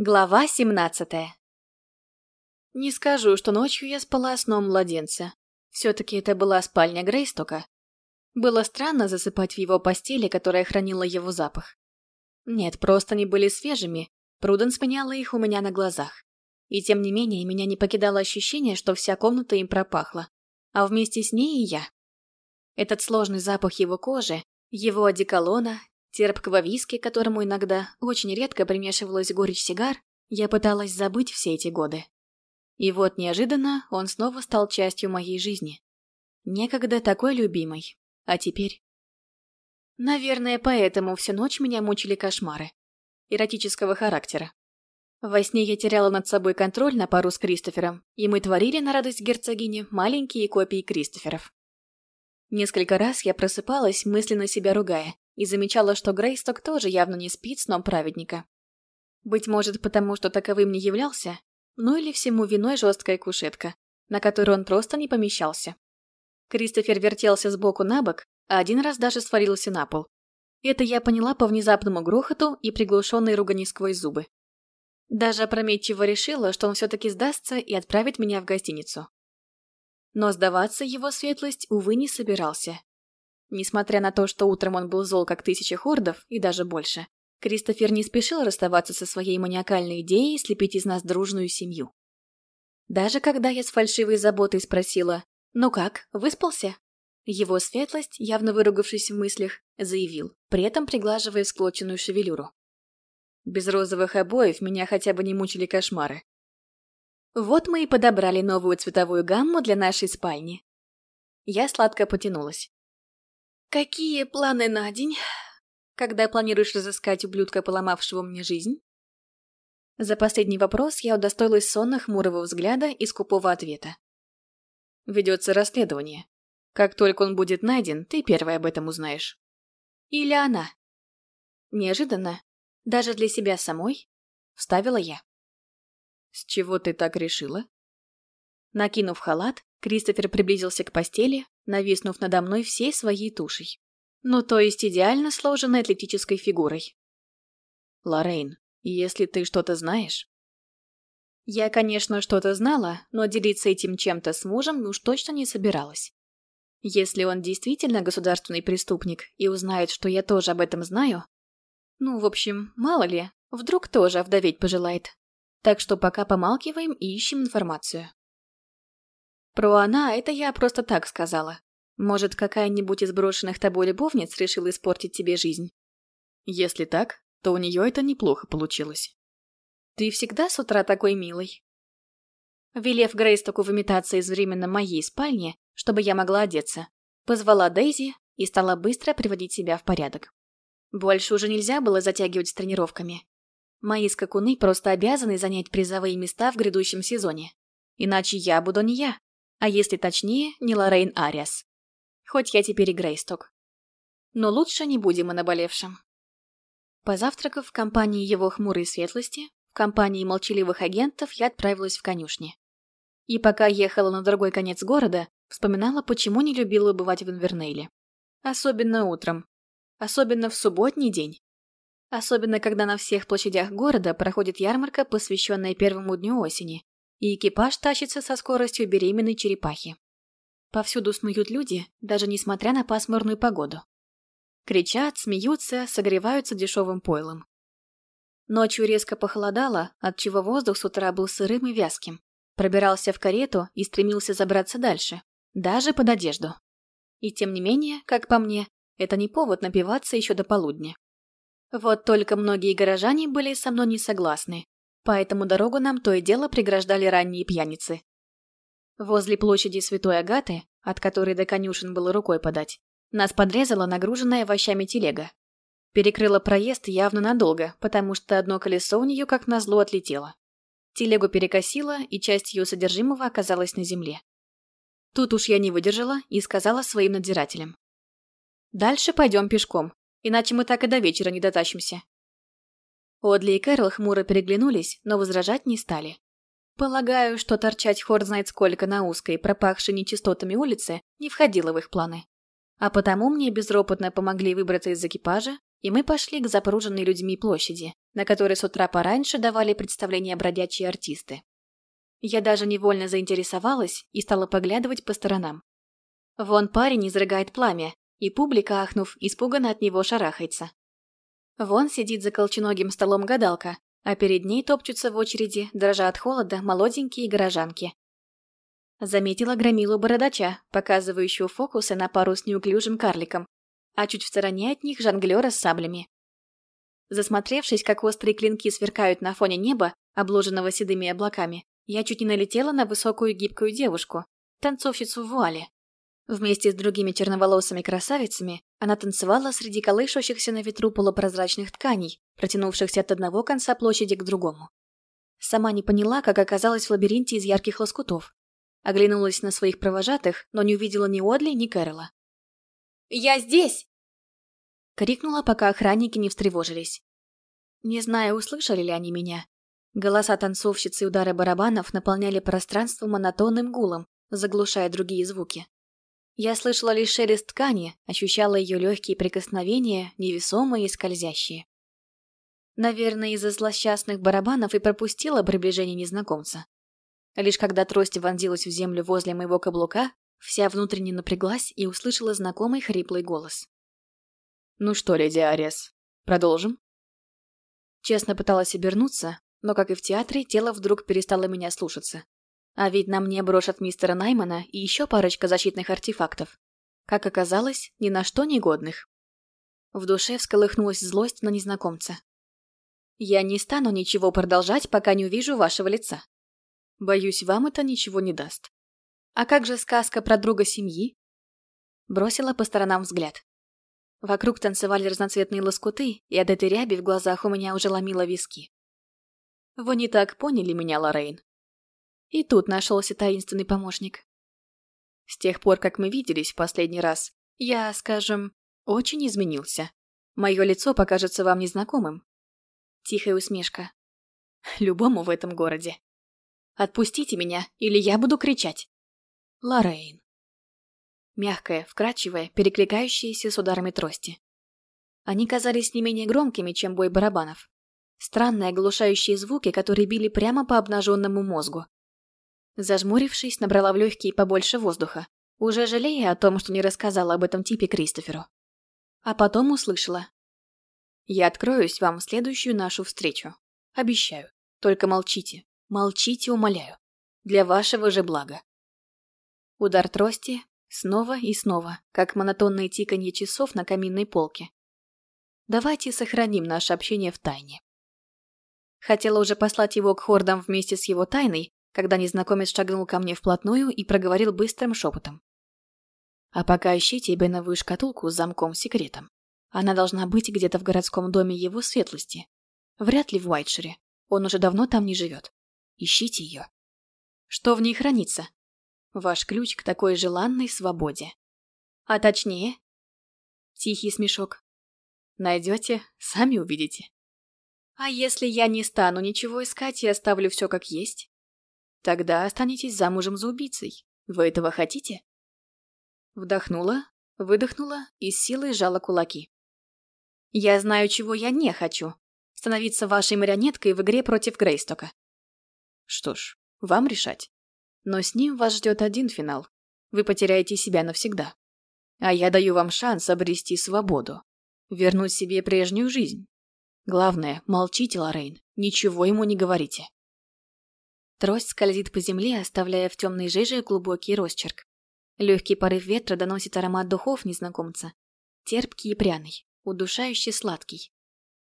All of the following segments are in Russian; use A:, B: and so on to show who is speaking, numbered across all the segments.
A: Глава 17 Не скажу, что ночью я спала сном младенца. Все-таки это была спальня Грейстока. Было странно засыпать в его постели, которая хранила его запах. Нет, просто они были свежими, Пруденс меняла их у меня на глазах. И тем не менее, меня не покидало ощущение, что вся комната им пропахла. А вместе с ней и я. Этот сложный запах его кожи, его одеколона, терпкого виски, которому иногда очень редко примешивалась горечь сигар, я пыталась забыть все эти годы. И вот неожиданно он снова стал частью моей жизни. Некогда такой любимой, а теперь... Наверное, поэтому всю ночь меня мучили кошмары. Эротического характера. Во сне я теряла над собой контроль на пару с Кристофером, и мы творили на радость герцогини маленькие копии Кристоферов. Несколько раз я просыпалась, мысленно себя ругая, и замечала, что Грейсток тоже явно не спит сном праведника. Быть может, потому что таковым не являлся, ну или всему виной жесткая кушетка, на которую он просто не помещался. Кристофер вертелся сбоку на бок, а один раз даже свалился на пол. Это я поняла по внезапному грохоту и приглушенной ругани сквозь зубы. Даже опрометчиво решила, что он все-таки сдастся и отправит меня в гостиницу. Но сдаваться его светлость, увы, не собирался. Несмотря на то, что утром он был зол как тысяча хордов и даже больше, Кристофер не спешил расставаться со своей маниакальной идеей слепить из нас дружную семью. Даже когда я с фальшивой заботой спросила «Ну как, выспался?» Его светлость, явно выругавшись в мыслях, заявил, при этом приглаживая всклоченную шевелюру. Без розовых обоев меня хотя бы не мучили кошмары. Вот мы и подобрали новую цветовую гамму для нашей спальни. Я сладко потянулась. «Какие планы на день?» Когда планируешь разыскать ублюдка, поломавшего мне жизнь? За последний вопрос я удостоилась сонно хмурого взгляда и скупого ответа. Ведется расследование. Как только он будет найден, ты первой об этом узнаешь. Или она. Неожиданно, даже для себя самой, вставила я. С чего ты так решила? Накинув халат, Кристофер приблизился к постели, нависнув надо мной всей своей тушей. Ну, то есть идеально сложенной атлетической фигурой. Лоррейн, если ты что-то знаешь... Я, конечно, что-то знала, но делиться этим чем-то с мужем уж точно не собиралась. Если он действительно государственный преступник и узнает, что я тоже об этом знаю... Ну, в общем, мало ли, вдруг тоже овдоветь пожелает. Так что пока помалкиваем и ищем информацию. Про она это я просто так сказала. Может, какая-нибудь из брошенных тобой любовниц решила испортить тебе жизнь? Если так, то у нее это неплохо получилось. Ты всегда с утра такой милый. Велев Грейстоку выметаться из временно моей спальни, чтобы я могла одеться, позвала Дейзи и стала быстро приводить себя в порядок. Больше уже нельзя было затягивать с тренировками. Мои скакуны просто обязаны занять призовые места в грядущем сезоне. Иначе я буду не я, а если точнее, не Лоррейн Ариас хоть я теперь и Грейсток. Но лучше не будем о наболевшем. Позавтракав в компании его хмурой светлости, в компании молчаливых агентов я отправилась в конюшни. И пока ехала на другой конец города, вспоминала, почему не любила бывать в Инвернейле. Особенно утром. Особенно в субботний день. Особенно, когда на всех площадях города проходит ярмарка, посвященная первому дню осени, и экипаж тащится со скоростью беременной черепахи. Повсюду снуют люди, даже несмотря на пасмурную погоду. Кричат, смеются, согреваются дешевым пойлом. Ночью резко похолодало, отчего воздух с утра был сырым и вязким. Пробирался в карету и стремился забраться дальше, даже под одежду. И тем не менее, как по мне, это не повод напиваться еще до полудня. Вот только многие горожане были со мной не согласны, поэтому дорогу нам то и дело преграждали ранние пьяницы, Возле площади Святой Агаты, от которой до конюшен было рукой подать, нас подрезала нагруженная овощами телега. Перекрыла проезд явно надолго, потому что одно колесо у нее как назло отлетело. Телегу перекосило, и часть ее содержимого оказалась на земле. Тут уж я не выдержала и сказала своим надзирателям. «Дальше пойдем пешком, иначе мы так и до вечера не дотащимся». Одли и Кэрол хмуро переглянулись, но возражать не стали. Полагаю, что торчать хорд знает сколько на узкой, пропахшей нечистотами улице, не входило в их планы. А потому мне безропотно помогли выбраться из экипажа, и мы пошли к запруженной людьми площади, на которой с утра пораньше давали представления бродячие артисты. Я даже невольно заинтересовалась и стала поглядывать по сторонам. Вон парень изрыгает пламя, и публика, ахнув, испуганно от него шарахается. Вон сидит за колченогим столом гадалка, а перед ней топчутся в очереди, дрожа от холода, молоденькие горожанки. Заметила громилу бородача, показывающую фокусы на пару с неуклюжим карликом, а чуть в стороне от них жонглера с саблями. Засмотревшись, как острые клинки сверкают на фоне неба, обложенного седыми облаками, я чуть не налетела на высокую гибкую девушку, танцовщицу в вуале. Вместе с другими черноволосыми красавицами она танцевала среди колышущихся на ветру полупрозрачных тканей, протянувшихся от одного конца площади к другому. Сама не поняла, как оказалась в лабиринте из ярких лоскутов. Оглянулась на своих провожатых, но не увидела ни Одли, ни Кэрола. «Я здесь!» Крикнула, пока охранники не встревожились. Не знаю, услышали ли они меня. Голоса танцовщицы и удары барабанов наполняли пространство монотонным гулом, заглушая другие звуки. Я слышала лишь шелест ткани, ощущала ее легкие прикосновения, невесомые и скользящие. Наверное, из-за злосчастных барабанов и пропустила приближение незнакомца. Лишь когда трость вонзилась в землю возле моего каблука, вся внутренне напряглась и услышала знакомый хриплый голос. «Ну что, леди Арес, продолжим?» Честно пыталась обернуться, но, как и в театре, тело вдруг перестало меня слушаться. А ведь на мне брошь мистера Наймана и еще парочка защитных артефактов. Как оказалось, ни на что не годных. В душе всколыхнулась злость на незнакомца. «Я не стану ничего продолжать, пока не увижу вашего лица. Боюсь, вам это ничего не даст. А как же сказка про друга семьи?» Бросила по сторонам взгляд. Вокруг танцевали разноцветные лоскуты, и от этой ряби в глазах у меня уже ломило виски. «Вы не так поняли меня, Лоррейн. И тут нашелся таинственный помощник. С тех пор, как мы виделись в последний раз, я, скажем, очень изменился. Мое лицо покажется вам незнакомым. Тихая усмешка. Любому в этом городе. Отпустите меня, или я буду кричать. Лоррейн. Мягкая, вкрадчивая, перекликающаяся с ударами трости. Они казались не менее громкими, чем бой барабанов. Странные оглушающие звуки, которые били прямо по обнаженному мозгу. Зажмурившись, набрала в легкие побольше воздуха, уже жалея о том, что не рассказала об этом типе Кристоферу. А потом услышала. «Я откроюсь вам в следующую нашу встречу. Обещаю. Только молчите. Молчите, умоляю. Для вашего же блага». Удар трости снова и снова, как монотонное тиканье часов на каминной полке. Давайте сохраним наше общение в тайне. Хотела уже послать его к хордам вместе с его тайной, когда незнакомец шагнул ко мне вплотную и проговорил быстрым шепотом. «А пока ищите беновую шкатулку с замком-секретом. Она должна быть где-то в городском доме его светлости. Вряд ли в Уайтшире. Он уже давно там не живет. Ищите ее. Что в ней хранится? Ваш ключ к такой желанной свободе. А точнее? Тихий смешок. Найдете, сами увидите. А если я не стану ничего искать и оставлю все как есть? Тогда останетесь замужем за убийцей. Вы этого хотите? Вдохнула, выдохнула и с силой сжала кулаки. Я знаю, чего я не хочу. Становиться вашей марионеткой в игре против Грейстока. Что ж, вам решать. Но с ним вас ждет один финал. Вы потеряете себя навсегда. А я даю вам шанс обрести свободу. Вернуть себе прежнюю жизнь. Главное, молчите, Лоррейн. Ничего ему не говорите. Трость скользит по земле, оставляя в темной жиже глубокий росчерк. Легкий порыв ветра доносит аромат духов незнакомца. Терпкий и пряный, удушающий сладкий.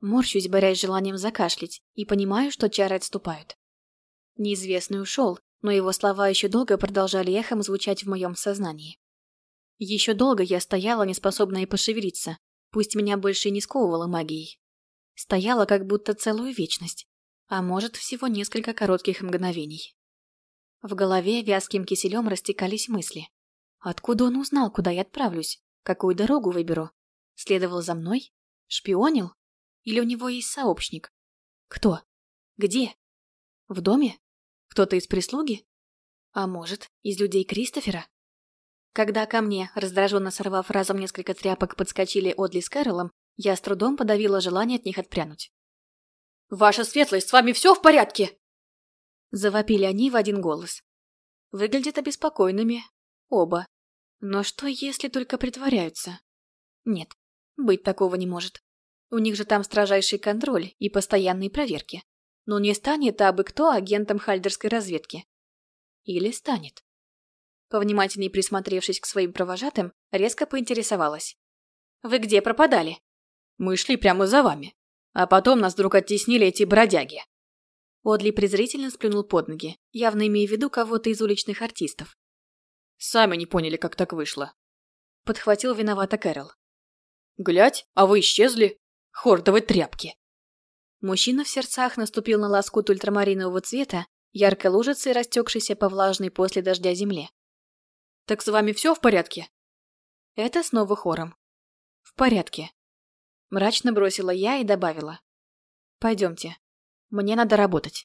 A: Морщусь, борясь желанием закашлять, и понимаю, что чары отступают. Неизвестный ушел, но его слова еще долго продолжали эхом звучать в моем сознании. Еще долго я стояла, неспособная пошевелиться, пусть меня больше и не сковывала магией. Стояла как будто целую вечность, а может, всего несколько коротких мгновений. В голове вязким киселем растекались мысли. Откуда он узнал, куда я отправлюсь? Какую дорогу выберу? Следовал за мной? Шпионил? Или у него есть сообщник? Кто? Где? В доме? Кто-то из прислуги? А может, из людей Кристофера? Когда ко мне, раздраженно сорвав разом несколько тряпок, подскочили Одли с Кэролом, Я с трудом подавила желание от них отпрянуть.
B: «Ваша светлость, с вами все в порядке?»
A: Завопили они в один голос. Выглядят обеспокоенными. Оба. Но что, если только притворяются? Нет, быть такого не может. У них же там строжайший контроль и постоянные проверки. Но не станет абы кто агентом хальдерской разведки. Или станет. Повнимательней присмотревшись к своим провожатым, резко поинтересовалась. «Вы где пропадали?»
B: «Мы шли прямо за вами. А потом нас вдруг оттеснили эти бродяги».
A: Одли презрительно сплюнул под ноги, явно имея в виду кого-то из уличных артистов.
B: «Сами не поняли, как так вышло».
A: Подхватил виновато Кэрол.
B: «Глядь, а вы исчезли. Хордовы тряпки».
A: Мужчина в сердцах наступил на лоскут ультрамаринового цвета, яркой лужицей, растекшейся по влажной после дождя земле.
B: «Так с вами все в порядке?»
A: Это снова хором. «В порядке». Мрачно бросила я и добавила. «Пойдемте. Мне надо работать».